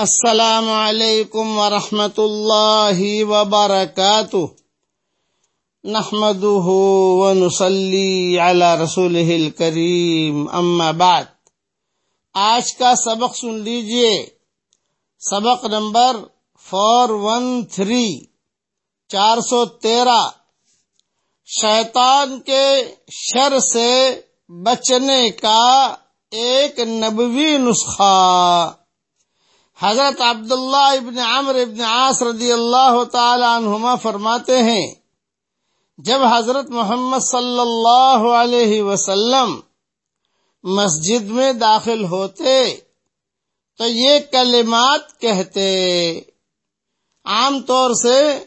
السلام علیکم ورحمۃ اللہ وبرکاتہ۔ نحمده ونصلي على رسوله الكريم اما بعد۔ آج کا سبق سن لیجیے۔ سبق نمبر فور ون تھری چار سو تیرہ۔ شیطان کے شر سے بچنے کا ایک نبوی نسخہ۔ حضرت عبداللہ ابن عمر ابن عاص رضی اللہ تعالی عنہما فرماتے ہیں، جب حضرت محمد صلی اللہ علیہ وسلم مسجد میں داخل ہوتے تو یہ کلمات کہتے۔ عام طور سے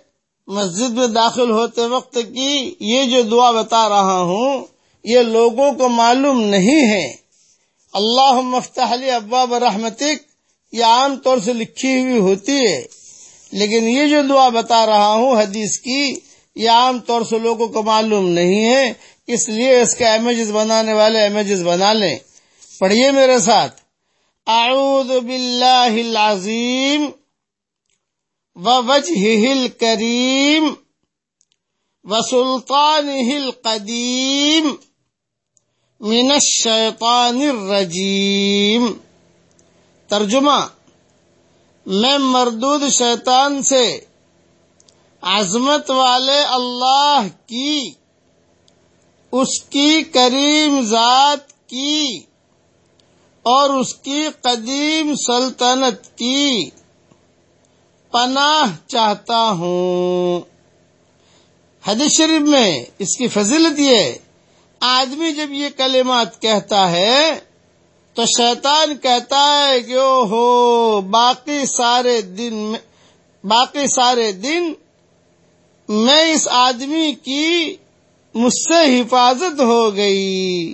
مسجد میں داخل ہوتے وقت کی یہ جو دعا بتا رہا ہوں، یہ لوگوں کو معلوم نہیں ہے۔ اللہ مفتح ابواب رحمتک یہ عام طور سے لکھی ہوئی ہوتی ہے لیکن یہ جو دعا بتا رہا ہوں حدیث کی، یہ عام طور سے لوگوں کو معلوم نہیں ہے، اس لیے اس کے امیجز بنانے والے امیجز بنا لیں۔ پڑھیے میرے ساتھ۔ اعوذ باللہ العظیم و وجہ الکریم و سلطان القدیم من الشیطان الرجیم۔ ترجمہ، میں مردود شیطان سے عظمت والے اللہ کی، اس کی کریم ذات کی، اور اس کی قدیم سلطنت کی پناہ چاہتا ہوں۔ حدیث شریف میں اس کی فضیلت یہ آدمی جب یہ کلمات کہتا ہے تو شیطان کہتا ہے کہ او ہو باقی سارے دن میں باقی سارے دن میں اس آدمی کی مجھ سے حفاظت ہو گئی۔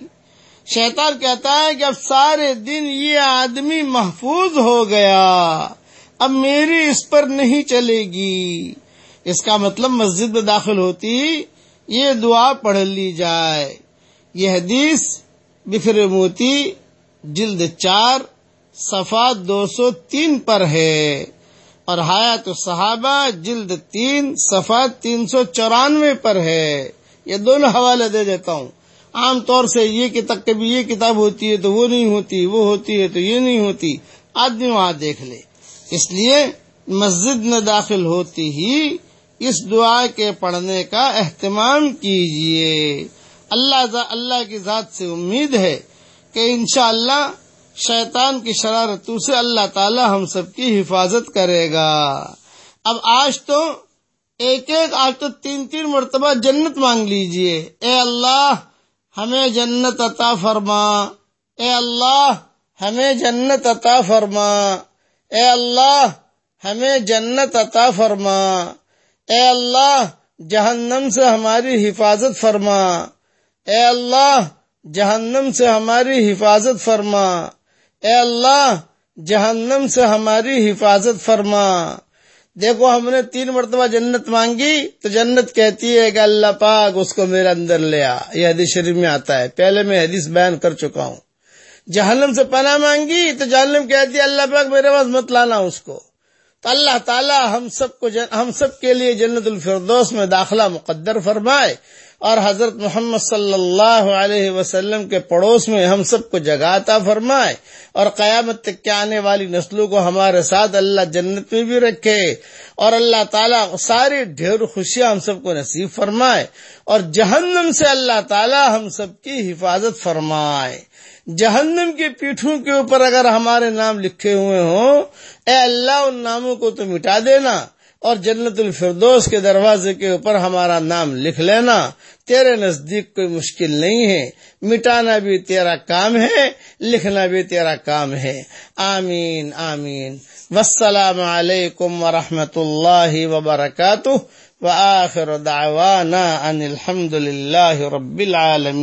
شیطان کہتا ہے کہ اب سارے دن یہ آدمی محفوظ ہو گیا۔ اب میری اس پر نہیں چلے گی۔ اس کا مطلب مسجد میں داخل ہوتی یہ دعا پڑھ لی جائے۔ یہ حدیث بفر موتی جلد چار صفا دو سو تین پر ہے۔ اور حیات صحابہ جلد تین صفا تین سو چورانوے پر ہے۔ یہ دونوں حوالے دے دیتا ہوں۔ عام طور سے یہ کتاب کبھی یہ کتاب ہوتی ہے تو وہ نہیں ہوتی، وہ ہوتی ہے تو یہ نہیں ہوتی۔ آدمی وہاں دیکھ لے۔ اس لیے مسجد میں داخل ہوتی ہی اس دعا کے پڑھنے کا اہتمام کیجیے اللہ اللہ کی ذات سے امید ہے۔ کہ انشاءاللہ شیطان کی شرارتوں سے اللہ تعالی ہم سب کی حفاظت کرے گا۔ اب آج تو ایک ایک آج تو تین تین مرتبہ جنت مانگ لیجیے۔ اے اللہ، ہمیں جنت عطا فرما۔ اے اللہ، ہمیں جنت عطا فرما۔ اے اللہ، ہمیں جنت عطا فرما۔ اے اللہ، جہنم سے ہماری حفاظت فرما۔ اے اللہ جہنم سے ہماری حفاظت فرما۔ اے اللہ، جہنم سے ہماری حفاظت فرما۔ دیکھو، ہم نے تین مرتبہ جنت مانگی تو جنت کہتی ہے کہ اللہ پاک اس کو میرے اندر لے آ۔ یہ حدیث شریف میں آتا ہے۔ پہلے میں حدیث بیان کر چکا ہوں۔ جہنم سے پناہ مانگی تو جہنم کہتی ہے، اللہ پاک میرے پاس مت لانا اس کو۔ تو اللہ تعالی ہم سب کو جن... ہم سب کے لیے جنت الفردوس میں داخلہ مقدر فرمائے۔ اور حضرت محمد صلی اللہ علیہ وسلم کے پڑوس میں ہم سب کو جگاتا فرمائے اور قیامت تک کے آنے والی نسلوں کو ہمارے ساتھ اللہ جنت میں بھی رکھے اور اللہ تعالیٰ ساری ڈھیر خوشیاں ہم سب کو نصیب فرمائے اور جہنم سے اللہ تعالیٰ ہم سب کی حفاظت فرمائے۔ جہنم کی پیٹھوں کے اوپر اگر ہمارے نام لکھے ہوئے ہوں، اے اللہ ان ناموں کو تو مٹا دینا۔ اور جنت الفردوس کے دروازے کے اوپر ہمارا نام لکھ لینا۔ تیرے نزدیک کوئی مشکل نہیں ہے۔ مٹانا بھی تیرا کام ہے، لکھنا بھی تیرا کام ہے۔ آمین آمین۔ والسلام علیکم ورحمۃ اللہ وبرکاتہ۔ وآخر دعوانا ان الحمد للہ رب العالمین۔